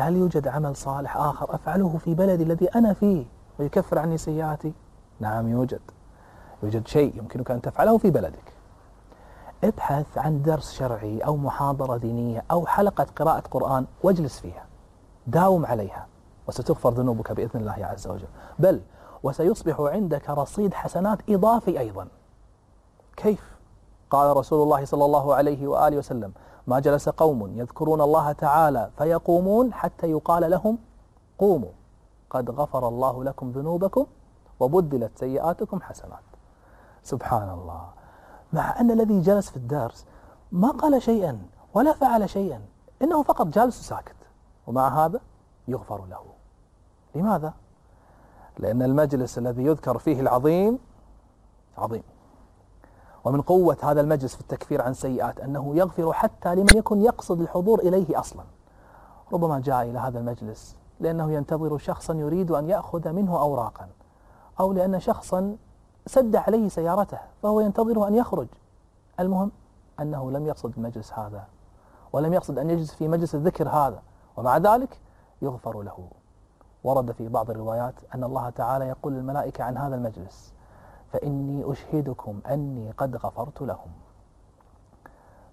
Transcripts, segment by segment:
فهل يوجد عمل صالح آخر أفعله في بلدي الذي أنا فيه ويكفر عني سيئاتي؟ نعم يوجد. يوجد شيء يمكنك أن تفعله في بلدك. ابحث عن درس شرعي أو محاضرة دينية أو حلقة قراءة قرآن واجلس فيها. داوم عليها وستغفر ذنوبك بإذن الله عز وجل. بل وسيصبح عندك رصيد حسنات إضافي أيضا. كيف؟ قال رسول الله صلى الله عليه وآله وسلم ما جلس قوم يذكرون الله تعالى فيقومون حتى يقال لهم قوموا. قد غفر الله لكم ذنوبكم وبدلت سيئاتكم حسنات. سبحان الله مع أن الذي جلس في الدرس ما قال شيئا ولا فعل شيئا إنه فقط جالس ساكت ومع هذا يغفر له. لماذا؟ لأن المجلس الذي يذكر فيه العظيم عظيم. ومن قوة هذا المجلس في التكفير عن سيئات أنه يغفر حتى لمن يكن يقصد الحضور إليه أصلا. ربما جاء إلى هذا المجلس لأنه ينتظر شخصا يريد أن يأخذ منه أوراقا أو لأن شخصا سد عليه سيارته فهو ينتظر أن يخرج. المهم أنه لم يقصد المجلس هذا ولم يقصد أن يجلس في مجلس الذكر هذا ومع ذلك يغفر له. ورد في بعض الروايات أن الله تعالى يقول للملائكة عن هذا المجلس فإني أشهدكم أني قد غفرت لهم.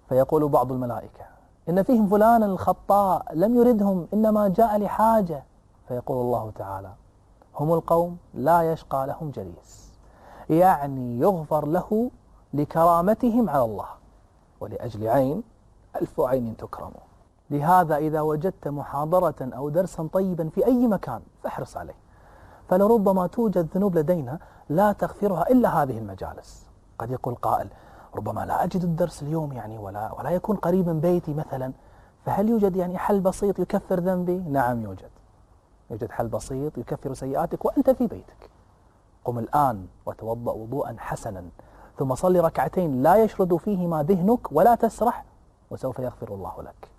فيقول بعض الملائكة إن فيهم فلانا الخطاء لم يردهم إنما جاء لحاجة. فيقول الله تعالى هم القوم لا يشقى لهم جليس. يعني يغفر له لكرامتهم على الله ولأجل عين ألف عين تكرم. لهذا إذا وجدت محاضرة أو درسا طيبا في أي مكان فاحرص عليه. فلربما توجد ذنوب لدينا لا تغفرها إلا هذه المجالس. قد يقول قائل ربما لا أجد الدرس اليوم يعني ولا, ولا يكون قريب من بيتي مثلا فهل يوجد يعني حل بسيط يكفر ذنبي؟ نعم يوجد. يوجد حل بسيط يكفر سيئاتك وأنت في بيتك. قم الآن وتوضأ وضوءا حسنا ثم صل ركعتين لا يشرد فيهما ذهنك ولا تسرح وسوف يغفر الله لك.